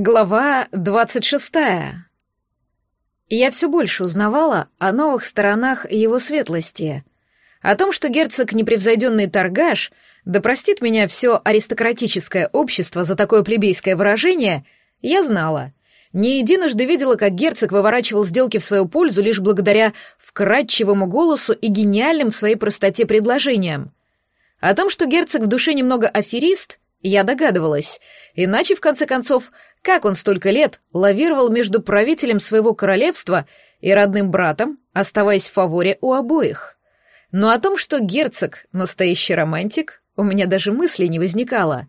Глава двадцать шестая. Я все больше узнавала о новых сторонах его светлости. О том, что герцог непревзойденный торгаш, да простит меня все аристократическое общество за такое плебейское выражение, я знала. Не единожды видела, как герцог выворачивал сделки в свою пользу лишь благодаря вкрадчивому голосу и гениальным в своей простоте предложениям. О том, что герцог в душе немного аферист, я догадывалась, иначе, в конце концов, как он столько лет лавировал между правителем своего королевства и родным братом, оставаясь в фаворе у обоих? Но о том, что герцог — настоящий романтик, у меня даже мысли не возникало.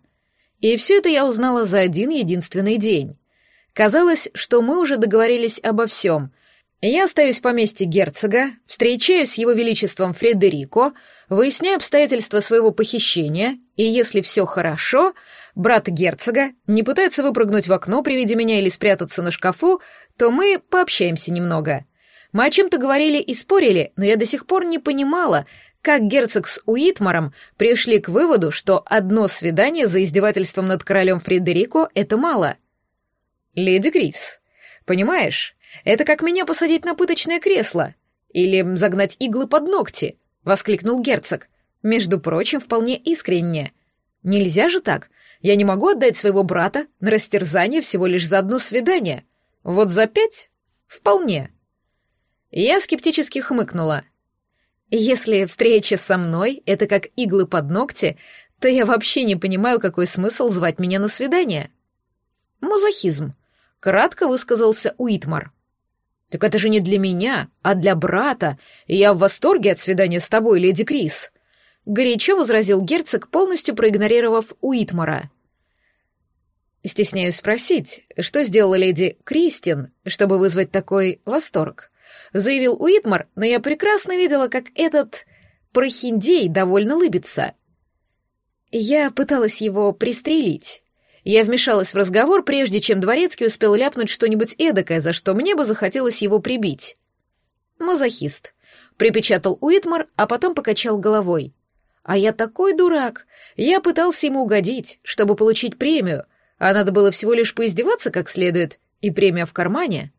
И все это я узнала за один единственный день. Казалось, что мы уже договорились обо всем. Я остаюсь в поместье герцога, встречаюсь с его величеством Фредерико, выясняю обстоятельства своего похищения, и если все хорошо, брат герцога не пытается выпрыгнуть в окно при виде меня или спрятаться на шкафу, то мы пообщаемся немного. Мы о чем-то говорили и спорили, но я до сих пор не понимала, как герцог с Уитмаром пришли к выводу, что одно свидание за издевательством над королем Фредерико — это мало. «Леди Крис, понимаешь, это как меня посадить на пыточное кресло или загнать иглы под ногти», — воскликнул герцог. «Между прочим, вполне искренне. Нельзя же так. Я не могу отдать своего брата на растерзание всего лишь за одно свидание. Вот за пять? Вполне». Я скептически хмыкнула. «Если встреча со мной — это как иглы под ногти, то я вообще не понимаю, какой смысл звать меня на свидание». «Мазохизм», — кратко высказался Уитмар. «Так это же не для меня, а для брата, я в восторге от свидания с тобой, леди Крис», — горячо возразил герцог, полностью проигнорировав Уитмара. «Стесняюсь спросить, что сделала леди Кристин, чтобы вызвать такой восторг?» — заявил Уитмар, но я прекрасно видела, как этот прохиндей довольно лыбится. Я пыталась его пристрелить. Я вмешалась в разговор, прежде чем Дворецкий успел ляпнуть что-нибудь эдакое, за что мне бы захотелось его прибить. «Мазохист», — припечатал Уитмар, а потом покачал головой. «А я такой дурак. Я пытался ему угодить, чтобы получить премию, а надо было всего лишь поиздеваться как следует, и премия в кармане».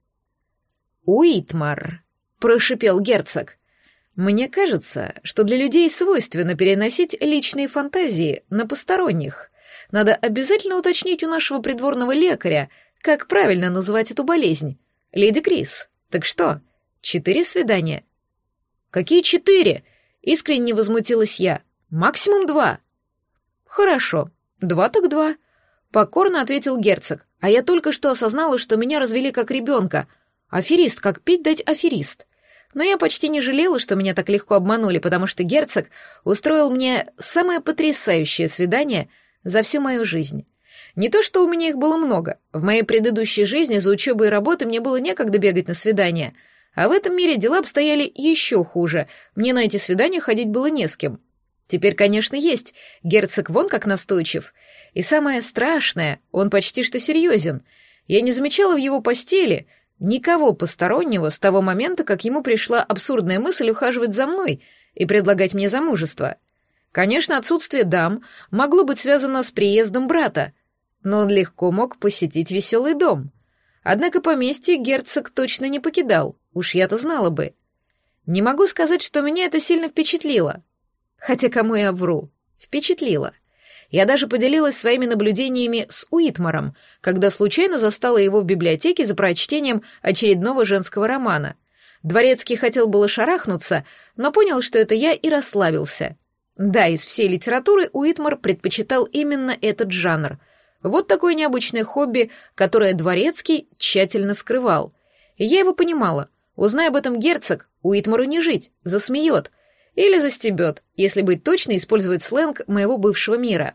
«Уитмар», — прошипел герцог. «Мне кажется, что для людей свойственно переносить личные фантазии на посторонних. Надо обязательно уточнить у нашего придворного лекаря, как правильно называть эту болезнь. Леди Крис, так что, четыре свидания?» «Какие четыре?» — искренне возмутилась я. «Максимум два». «Хорошо, два так два», — покорно ответил герцог, а я только что осознала, что меня развели как ребенка — Аферист, как пить дать аферист. Но я почти не жалела, что меня так легко обманули, потому что герцог устроил мне самое потрясающее свидание за всю мою жизнь. Не то, что у меня их было много. В моей предыдущей жизни за учебой и работой мне было некогда бегать на свидания. А в этом мире дела обстояли еще хуже. Мне на эти свидания ходить было не с кем. Теперь, конечно, есть. Герцог вон как настойчив. И самое страшное, он почти что серьезен. Я не замечала в его постели — Никого постороннего с того момента, как ему пришла абсурдная мысль ухаживать за мной и предлагать мне замужество. Конечно, отсутствие дам могло быть связано с приездом брата, но он легко мог посетить веселый дом. Однако поместье герцог точно не покидал, уж я-то знала бы. Не могу сказать, что меня это сильно впечатлило. Хотя кому я вру? Впечатлило. Я даже поделилась своими наблюдениями с Уитмаром, когда случайно застала его в библиотеке за прочтением очередного женского романа. Дворецкий хотел было шарахнуться, но понял, что это я, и расслабился. Да, из всей литературы Уитмар предпочитал именно этот жанр. Вот такое необычное хобби, которое Дворецкий тщательно скрывал. Я его понимала. Узнай об этом герцог, Уитмару не жить, засмеет — или застебет, если быть точно, использовать сленг моего бывшего мира.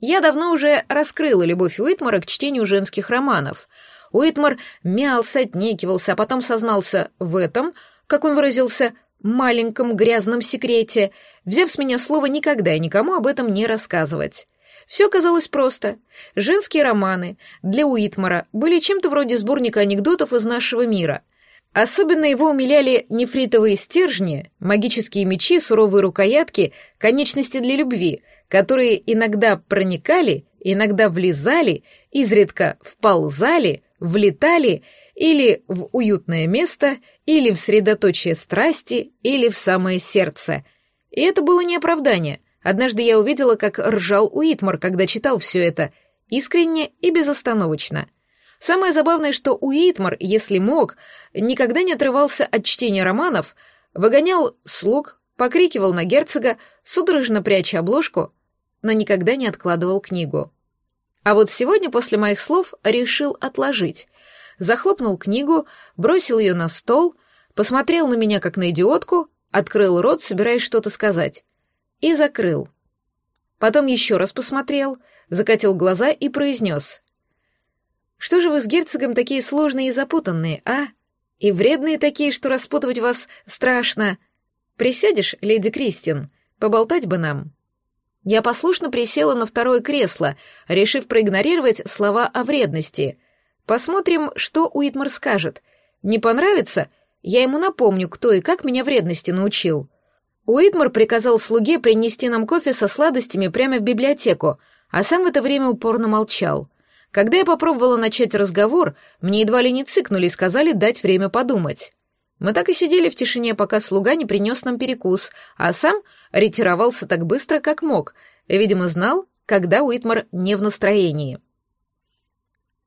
Я давно уже раскрыла любовь Уитмара к чтению женских романов. Уитмар мялся, отнекивался, а потом сознался в этом, как он выразился, маленьком грязном секрете, взяв с меня слово никогда и никому об этом не рассказывать. Все казалось просто. Женские романы для Уитмара были чем-то вроде сборника анекдотов из нашего мира — Особенно его умиляли нефритовые стержни, магические мечи, суровые рукоятки, конечности для любви, которые иногда проникали иногда влезали, изредка вползали, влетали или в уютное место, или в средоточие страсти, или в самое сердце. И это было не оправдание. Однажды я увидела, как ржал Уитмар, когда читал все это, искренне и безостановочно. Самое забавное, что Уитмар, если мог, никогда не отрывался от чтения романов, выгонял слуг, покрикивал на герцога, судорожно пряча обложку, но никогда не откладывал книгу. А вот сегодня после моих слов решил отложить. Захлопнул книгу, бросил ее на стол, посмотрел на меня как на идиотку, открыл рот, собираясь что-то сказать, и закрыл. Потом еще раз посмотрел, закатил глаза и произнес. «Что же вы с герцогом такие сложные и запутанные, а? И вредные такие, что распутывать вас страшно. Присядешь, леди Кристин, поболтать бы нам». Я послушно присела на второе кресло, решив проигнорировать слова о вредности. Посмотрим, что Уитмар скажет. Не понравится? Я ему напомню, кто и как меня вредности научил. Уитмар приказал слуге принести нам кофе со сладостями прямо в библиотеку, а сам в это время упорно молчал. Когда я попробовала начать разговор, мне едва ли не цыкнули и сказали дать время подумать. Мы так и сидели в тишине, пока слуга не принес нам перекус, а сам ретировался так быстро, как мог, видимо, знал, когда Уитмар не в настроении.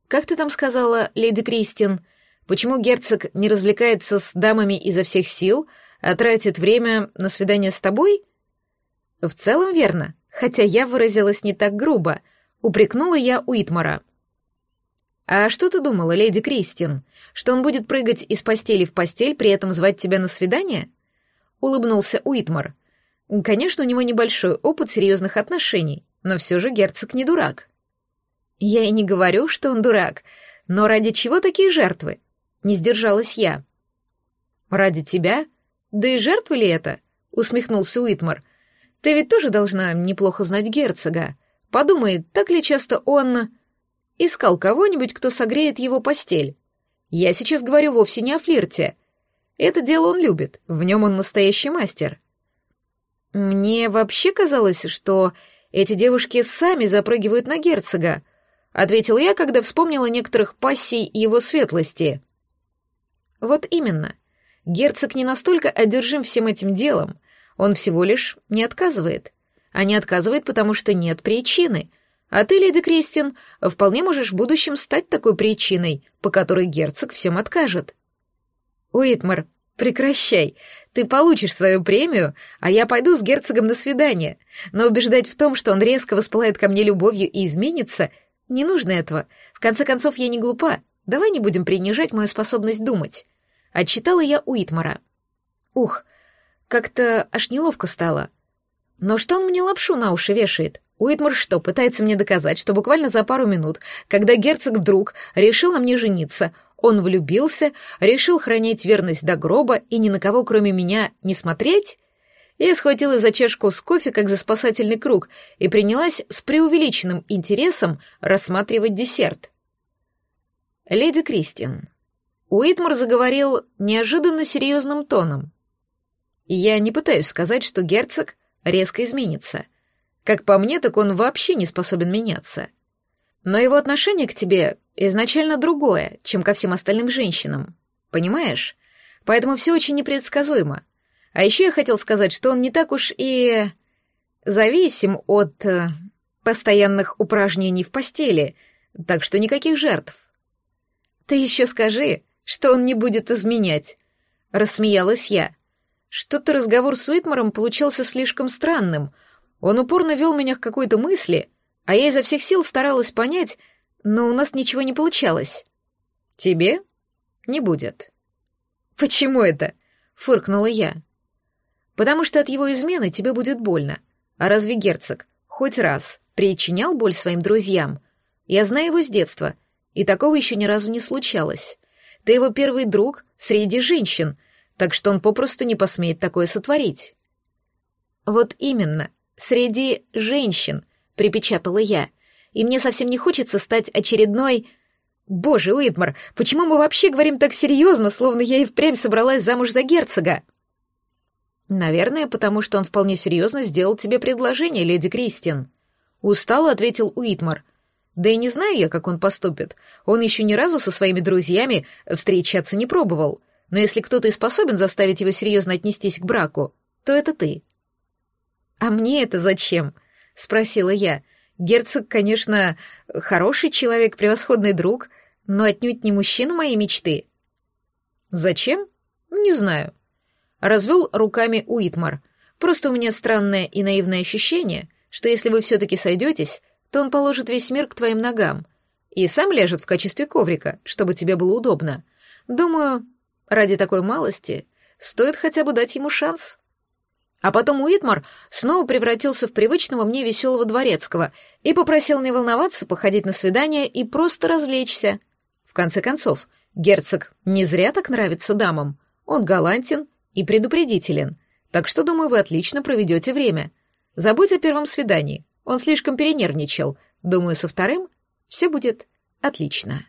«Как ты там сказала, леди Кристин? Почему герцог не развлекается с дамами изо всех сил, а тратит время на свидание с тобой?» «В целом верно, хотя я выразилась не так грубо», — упрекнула я Уитмара. «А что ты думала, леди Кристин? Что он будет прыгать из постели в постель, при этом звать тебя на свидание?» Улыбнулся Уитмар. «Конечно, у него небольшой опыт серьезных отношений, но все же герцог не дурак». «Я и не говорю, что он дурак, но ради чего такие жертвы?» Не сдержалась я. «Ради тебя? Да и жертвы ли это?» — усмехнулся Уитмар. «Ты ведь тоже должна неплохо знать герцога. Подумай, так ли часто он...» Искал кого-нибудь, кто согреет его постель. Я сейчас говорю вовсе не о флирте. Это дело он любит, в нем он настоящий мастер. Мне вообще казалось, что эти девушки сами запрыгивают на герцога, ответил я, когда вспомнила некоторых пассий его светлости. Вот именно. Герцог не настолько одержим всем этим делом, он всего лишь не отказывает. А не отказывает, потому что нет причины, а ты, леди Кристин, вполне можешь в будущем стать такой причиной, по которой герцог всем откажет. Уитмар, прекращай. Ты получишь свою премию, а я пойду с герцогом на свидание. Но убеждать в том, что он резко воспылает ко мне любовью и изменится, не нужно этого. В конце концов, я не глупа. Давай не будем принижать мою способность думать. Отчитала я Уитмара. Ух, как-то аж неловко стало. Но что он мне лапшу на уши вешает? Уитмар что, пытается мне доказать, что буквально за пару минут, когда герцог вдруг решил на мне жениться, он влюбился, решил хранить верность до гроба и ни на кого, кроме меня, не смотреть? Я схватила за чашку с кофе, как за спасательный круг, и принялась с преувеличенным интересом рассматривать десерт. «Леди Кристин». Уитмар заговорил неожиданно серьезным тоном. «Я не пытаюсь сказать, что герцог резко изменится». Как по мне, так он вообще не способен меняться. Но его отношение к тебе изначально другое, чем ко всем остальным женщинам. Понимаешь? Поэтому все очень непредсказуемо. А еще я хотел сказать, что он не так уж и зависим от э, постоянных упражнений в постели, так что никаких жертв. Ты еще скажи, что он не будет изменять. Рассмеялась я. Что-то разговор с Уитмаром получился слишком странным — он упорно вел меня к какой-то мысли, а я изо всех сил старалась понять, но у нас ничего не получалось. Тебе не будет. Почему это? фыркнула я. Потому что от его измены тебе будет больно. А разве герцог хоть раз причинял боль своим друзьям? Я знаю его с детства, и такого еще ни разу не случалось. Ты его первый друг среди женщин, так что он попросту не посмеет такое сотворить. Вот именно, среди женщин», — припечатала я. «И мне совсем не хочется стать очередной...» «Боже, Уитмар, почему мы вообще говорим так серьезно, словно я и впрямь собралась замуж за герцога?» «Наверное, потому что он вполне серьезно сделал тебе предложение, леди Кристин». Устало ответил Уитмар. Да и не знаю я, как он поступит. Он еще ни разу со своими друзьями встречаться не пробовал. Но если кто-то и способен заставить его серьезно отнестись к браку, то это ты. А мне это зачем? спросила я. Герцог, конечно, хороший человек, превосходный друг, но отнюдь не мужчина моей мечты. Зачем? Не знаю. Развел руками Уитмар. Просто у меня странное и наивное ощущение, что если вы все-таки сойдетесь, то он положит весь мир к твоим ногам и сам ляжет в качестве коврика, чтобы тебе было удобно. Думаю, ради такой малости стоит хотя бы дать ему шанс. А потом Уитмар снова превратился в привычного мне веселого дворецкого и попросил не волноваться, походить на свидание и просто развлечься. В конце концов, герцог не зря так нравится дамам. Он галантен и предупредителен, так что, думаю, вы отлично проведете время. Забудь о первом свидании, он слишком перенервничал. Думаю, со вторым все будет отлично.